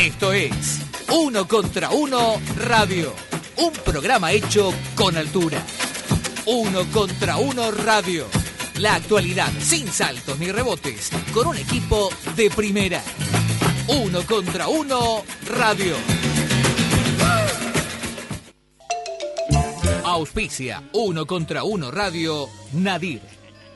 Esto es Uno contra Uno Radio, un programa hecho con altura. Uno contra Uno Radio, la actualidad sin saltos ni rebotes, con un equipo de primera. Uno contra Uno Radio. Auspicia Uno contra Uno Radio Nadir.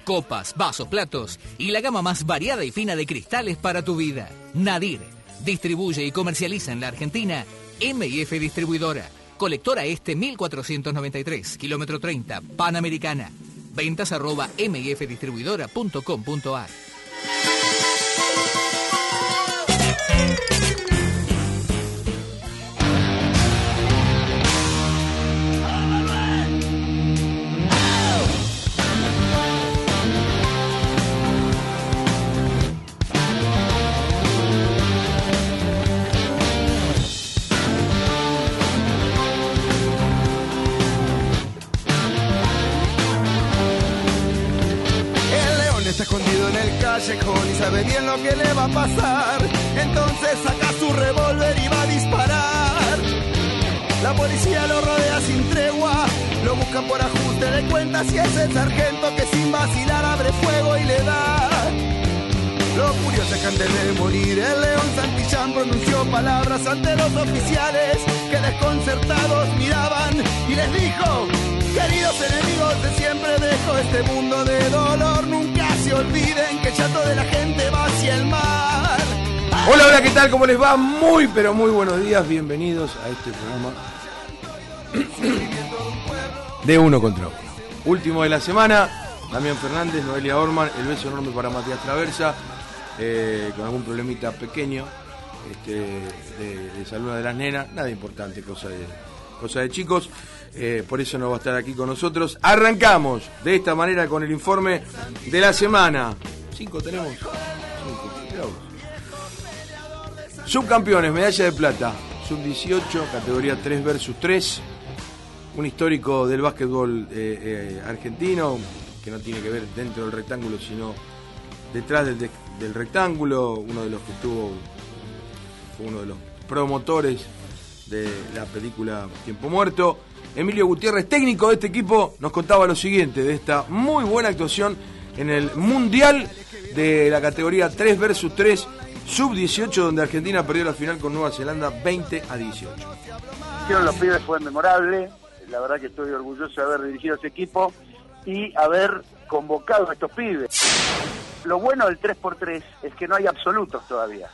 Copas, vasos, platos y la gama más variada y fina de cristales para tu vida. Nadir. Distribuye y comercializa en la Argentina MIF Distribuidora. Colectora Este 1493, kilómetro 30, Panamericana. Ventas arroba mifdistribuidora.com.ar. que le va a pasar. Entonces saca su revólver y va a disparar. La policía lo rodea sin tregua, lo buscan por ajuste de cuentas y es el sargento que sin vacilar abre fuego y le da. Lo curioso es que antes de morir el león Santillán pronunció palabras ante los oficiales que desconcertados miraban y les dijo, queridos enemigos de siempre dejo este mundo de dolor, nunca se olviden que el llanto de la gente va hacia el mar. Hola, hola, ¿qué tal? ¿Cómo les va? Muy, pero muy buenos días. Bienvenidos a este programa de Uno contra Uno. Último de la semana. Damián Fernández, Noelia Orman. El beso enorme para Matías Traversa. eh, con algún problemita pequeño este, de, de salud de las nenas. Nada importante, cosa de, cosa de chicos. Eh, por eso no va a estar aquí con nosotros. Arrancamos de esta manera con el informe de la semana. Cinco tenemos. Cinco. Subcampeones, medalla de plata, sub-18, categoría 3 versus 3. Un histórico del básquetbol eh, eh, argentino, que no tiene que ver dentro del rectángulo, sino detrás del, de- del rectángulo. Uno de los que estuvo, fue uno de los promotores de la película Tiempo Muerto. Emilio Gutiérrez, técnico de este equipo, nos contaba lo siguiente de esta muy buena actuación en el Mundial de la categoría 3 versus 3 sub-18, donde Argentina perdió la final con Nueva Zelanda 20 a 18. hicieron los pibes fue memorable. La verdad que estoy orgulloso de haber dirigido ese equipo y haber convocado a estos pibes. Lo bueno del 3x3 es que no hay absolutos todavía.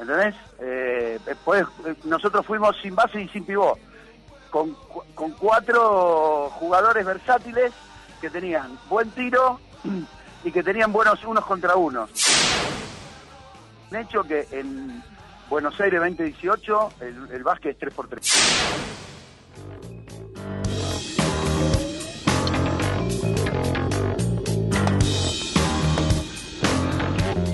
¿Entendés? Eh, podés- eh, nosotros fuimos sin base y sin pivot. Con, cu- con cuatro jugadores versátiles que tenían buen tiro y que tenían buenos unos contra unos. Un hecho que en Buenos Aires 2018 el, el básquet es 3x3.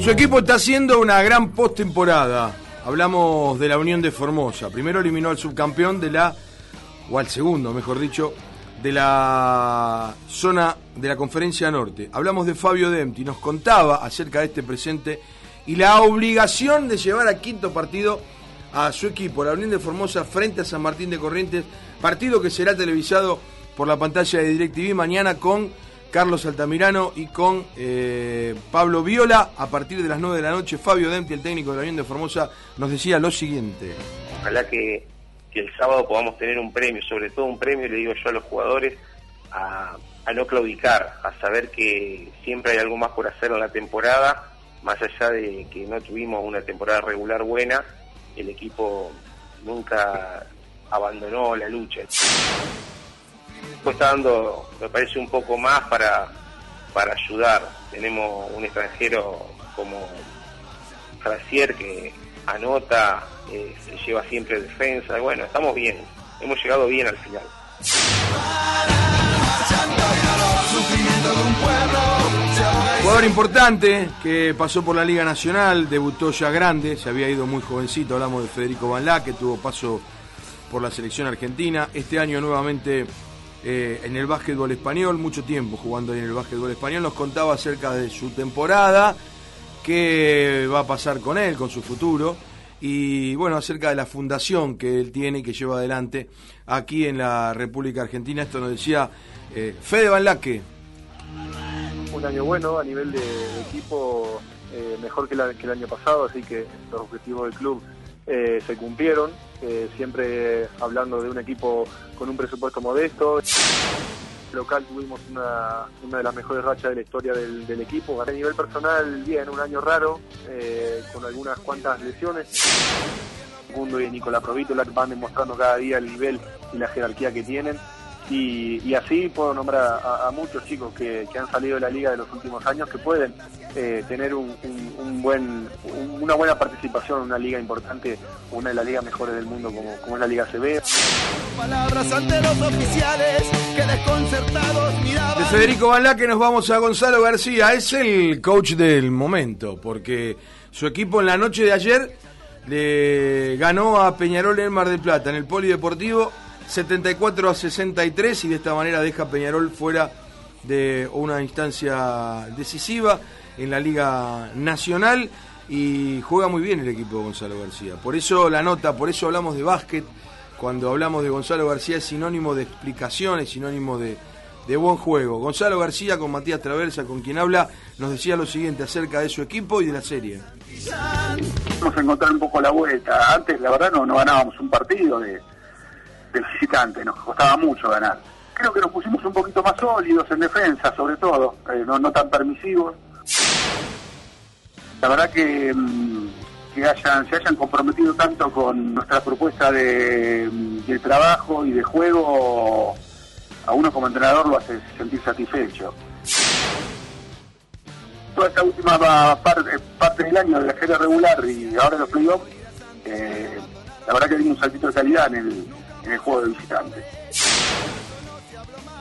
Su equipo está haciendo una gran postemporada. Hablamos de la Unión de Formosa. Primero eliminó al subcampeón de la, o al segundo, mejor dicho, de la zona de la Conferencia Norte. Hablamos de Fabio Dempti, nos contaba acerca de este presente y la obligación de llevar a quinto partido a su equipo, la Unión de Formosa, frente a San Martín de Corrientes, partido que será televisado por la pantalla de DirecTV mañana con Carlos Altamirano y con eh, Pablo Viola. A partir de las 9 de la noche, Fabio Dempti, el técnico de la Unión de Formosa, nos decía lo siguiente. Ojalá que, que el sábado podamos tener un premio, sobre todo un premio, le digo yo a los jugadores, a, no claudicar, a saber que siempre hay algo más por hacer en la temporada, más allá de que no tuvimos una temporada regular buena, el equipo nunca abandonó la lucha. Pues está dando, me parece, un poco más para, para ayudar. Tenemos un extranjero como Frazier que anota, eh, lleva siempre defensa. Bueno, estamos bien, hemos llegado bien al final. Jugador importante que pasó por la Liga Nacional, debutó ya grande, se había ido muy jovencito, hablamos de Federico Banlá, que tuvo paso por la selección argentina. Este año nuevamente eh, en el básquetbol español, mucho tiempo jugando en el básquetbol español, nos contaba acerca de su temporada, qué va a pasar con él, con su futuro. y bueno, acerca de la fundación que él tiene y que lleva adelante aquí en la República Argentina. Esto nos decía eh, Fede Van Laque. Un año bueno a nivel de, equipo, eh, mejor que, el año pasado, así que los objetivos del club eh, se cumplieron, siempre hablando de un equipo con un presupuesto modesto local tuvimos una, una de las mejores rachas de la historia del, equipo. A nivel personal, bien, un año raro, eh, con algunas cuantas lesiones. Mundo y Nicolás Provítola van demostrando cada día el nivel y la jerarquía que tienen. Y, así puedo nombrar a, muchos chicos que, han salido de la liga de los últimos años que pueden eh, tener un, buen, una buena participación en una liga importante, una de las ligas mejores del mundo como, como es la Liga CB. Palabras ante los oficiales que desconcertados De Federico Balaque nos vamos a Gonzalo García, es el coach del momento, porque su equipo en la noche de ayer le ganó a Peñarol en Mar del Plata, en el Polideportivo, 74 a 63 y de esta manera deja Peñarol fuera de una instancia decisiva en la Liga Nacional y juega muy bien el equipo de Gonzalo García. Por eso la nota, por eso hablamos de básquet, cuando hablamos de Gonzalo García es sinónimo de explicación, es sinónimo de, buen juego. Gonzalo García con Matías Traversa, con quien habla, nos decía lo siguiente acerca de su equipo y de la serie. Vamos a encontrar un poco la vuelta. Antes, la verdad, no, no ganábamos un partido de, del visitante, nos costaba mucho ganar. Creo que nos pusimos un poquito más sólidos en defensa, sobre todo, eh, no, tan permisivos. La verdad que mm, que hayan, se hayan comprometido tanto con nuestra propuesta de, trabajo y de juego, a uno como entrenador lo hace sentir satisfecho. Toda esta última parte, parte del año de la serie regular y ahora los playoffs, eh, la verdad que dimos un saltito de calidad en el, en el juego de visitante.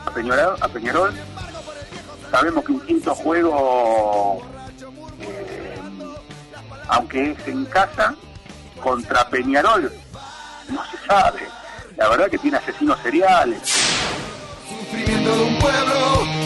A Peñarol, a Peñarol sabemos que un quinto juego aunque es en casa, contra Peñarol, no se sabe. La verdad que tiene asesinos seriales.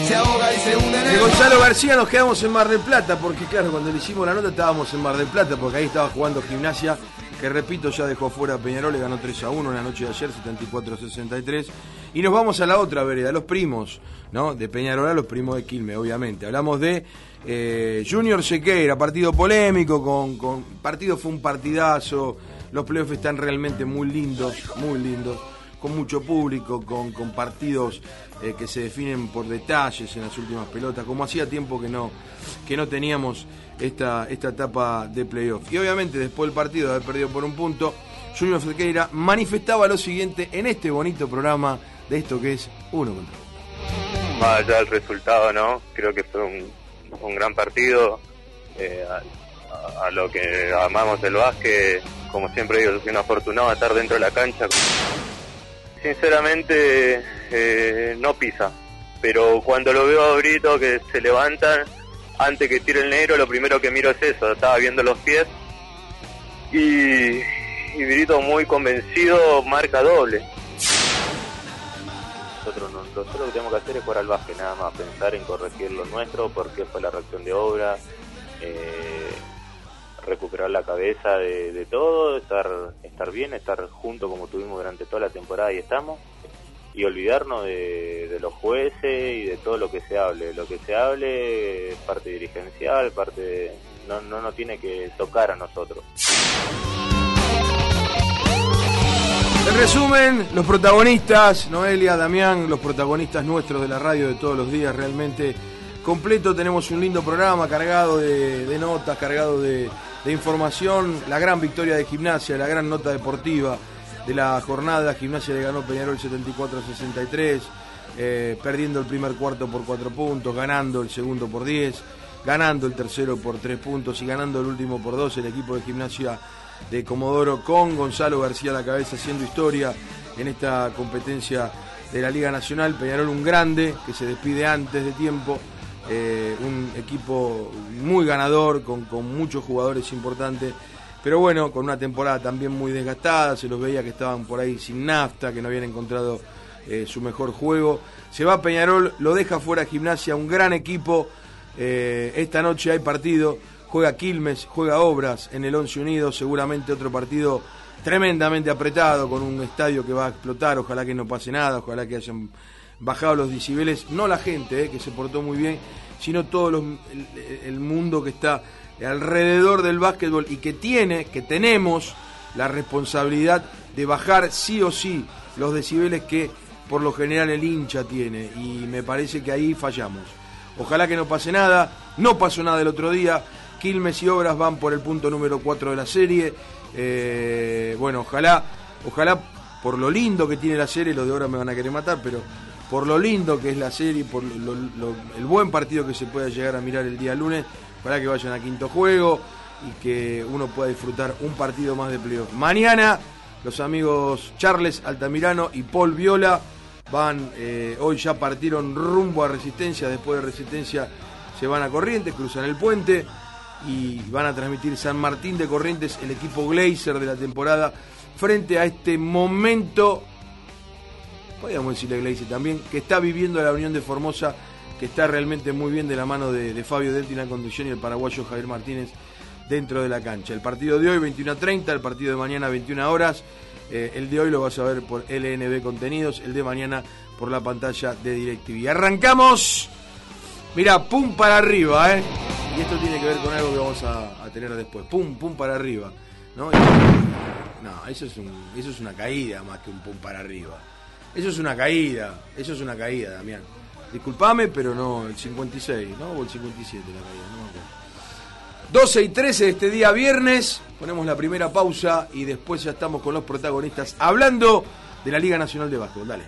De Gonzalo García nos quedamos en Mar del Plata, porque claro, cuando le hicimos la nota estábamos en Mar del Plata, porque ahí estaba jugando gimnasia, que repito, ya dejó fuera a Peñarol, le ganó 3 a 1 en la noche de ayer, 74 a 63. Y nos vamos a la otra vereda, los primos, ¿no? De Peñarol a los primos de Quilme, obviamente. Hablamos de eh, Junior Sequeira, partido polémico, con, con partido fue un partidazo, los playoffs están realmente muy lindos, muy lindos, con mucho público, con, con partidos eh, que se definen por detalles en las últimas pelotas, como hacía tiempo que no, que no teníamos esta, esta etapa de playoff. Y obviamente después del partido de haber perdido por un punto, Junior Sequeira manifestaba lo siguiente en este bonito programa de esto que es uno contra uno. Más allá del resultado, ¿no? Creo que fue un un gran partido. Eh, a, lo que amamos el básquet, como siempre digo, soy un afortunado de estar dentro de la cancha. Sinceramente, eh, no pisa, pero cuando lo veo a Brito que se levantan, antes que tire el negro, lo primero que miro es eso, estaba viendo los pies. Y, Brito muy convencido marca doble. Nosotros, nosotros lo que tenemos que hacer es jugar al básquet, nada más, pensar en corregir lo nuestro, porque fue la reacción de obra, eh, recuperar la cabeza de, todo, estar, estar bien, estar juntos como tuvimos durante toda la temporada y estamos, y olvidarnos de, los jueces y de todo lo que se hable. Lo que se hable es parte dirigencial, parte no, no nos tiene que tocar a nosotros. En resumen, los protagonistas, Noelia, Damián, los protagonistas nuestros de la radio de todos los días, realmente completo. Tenemos un lindo programa cargado de, notas, cargado de, información. La gran victoria de gimnasia, la gran nota deportiva de la jornada. Gimnasia le ganó Peñarol 74 a 63, eh, perdiendo el primer cuarto por 4 puntos, ganando el segundo por 10, ganando el tercero por 3 puntos y ganando el último por 2. El equipo de gimnasia de Comodoro con Gonzalo García a la cabeza haciendo historia en esta competencia de la Liga Nacional. Peñarol un grande que se despide antes de tiempo. Eh, un equipo muy ganador, con, muchos jugadores importantes, pero bueno, con una temporada también muy desgastada, se los veía que estaban por ahí sin nafta, que no habían encontrado eh, su mejor juego. Se va Peñarol, lo deja fuera Gimnasia, un gran equipo. Eh, esta noche hay partido juega Quilmes, juega Obras en el Once Unidos, seguramente otro partido tremendamente apretado, con un estadio que va a explotar, ojalá que no pase nada, ojalá que hayan bajado los decibeles, no la gente, eh, que se portó muy bien, sino todo el, mundo que está alrededor del básquetbol y que tiene, que tenemos la responsabilidad de bajar sí o sí los decibeles que por lo general el hincha tiene. Y me parece que ahí fallamos. Ojalá que no pase nada, no pasó nada el otro día, Quilmes y Obras van por el punto número 4 de la serie, eh, bueno, ojalá, ojalá por lo lindo que tiene la serie, los de Obras me van a querer matar, pero por lo lindo que es la serie, por el buen partido que se pueda llegar a mirar el día lunes, para que vayan a quinto juego y que uno pueda disfrutar un partido más de playoff. Mañana los amigos Charles Altamirano y Paul Viola van, eh, hoy ya partieron rumbo a Resistencia, después de Resistencia se van a Corrientes, cruzan el puente y van a transmitir San Martín de Corrientes, el equipo Glazer de la temporada, frente a este momento podríamos decirle a Gleice también, que está viviendo la Unión de Formosa, que está realmente muy bien de la mano de, Fabio Delti en la conducción y el paraguayo Javier Martínez dentro de la cancha. El partido de hoy 21 a 30, el partido de mañana 21 horas. Eh, el de hoy lo vas a ver por LNB Contenidos, el de mañana por la pantalla de DirecTV. Arrancamos. Mira, pum para arriba, ¿eh? Y esto tiene que ver con algo que vamos a, tener después. Pum, pum para arriba. ¿no? no, eso es, un, eso es una caída más que un pum para arriba. Eso es una caída, eso es una caída, Damián. Disculpame, pero no, el 56, ¿no? O el 57 la caída, no me acuerdo. 12 y 13 de este día viernes, ponemos la primera pausa y después ya estamos con los protagonistas hablando de la Liga Nacional de Básquetbol. Dale.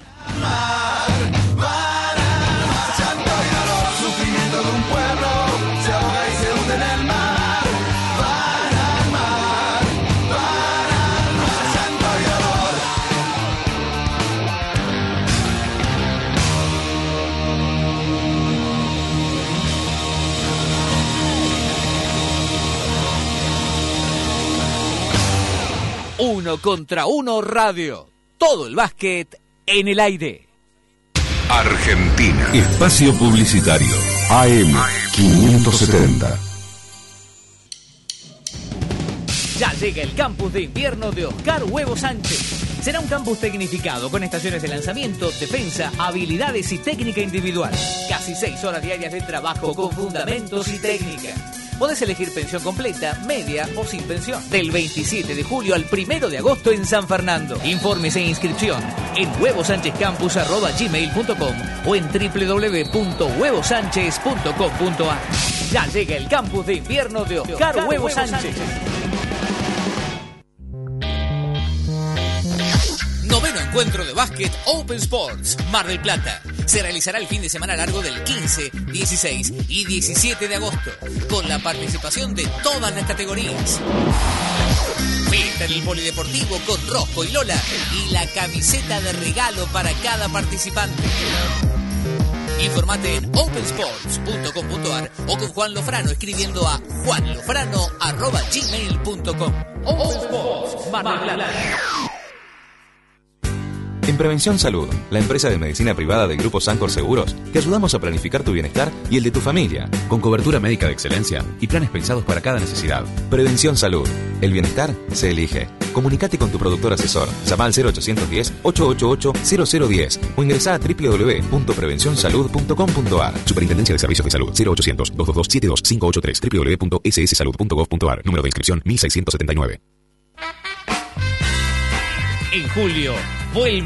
Uno contra uno radio. Todo el básquet en el aire. Argentina. Espacio Publicitario. AM 570. Ya llega el campus de invierno de Oscar Huevo Sánchez. Será un campus tecnificado con estaciones de lanzamiento, defensa, habilidades y técnica individual. Casi seis horas diarias de trabajo con fundamentos y técnica. Podés elegir pensión completa, media o sin pensión. Del 27 de julio al 1 de agosto en San Fernando. Informes e inscripción en huevosanchezcampus.gmail.com o en www.huevosánchez.com.ar. Ya llega el campus de invierno de Oscar, Huevo, Sánchez. Noveno encuentro de básquet Open Sports, Mar del Plata. Se realizará el fin de semana largo del 15, 16 y 17 de agosto, con la participación de todas las categorías. Fiesta en el polideportivo con Rosco y Lola y la camiseta de regalo para cada participante. Informate en opensports.com.ar o con Juan Lofrano escribiendo a juanlofrano.gmail.com. Open Sports, Prevención Salud, la empresa de medicina privada del Grupo Sancor Seguros, te ayudamos a planificar tu bienestar y el de tu familia, con cobertura médica de excelencia y planes pensados para cada necesidad. Prevención Salud, el bienestar se elige. Comunicate con tu productor asesor. Llama al 0810-888-0010 o ingresa a www.prevencionsalud.com.ar. Superintendencia de Servicios de Salud 0800-222-72583 www.sssalud.gov.ar. Número de inscripción 1679. En julio, vuelve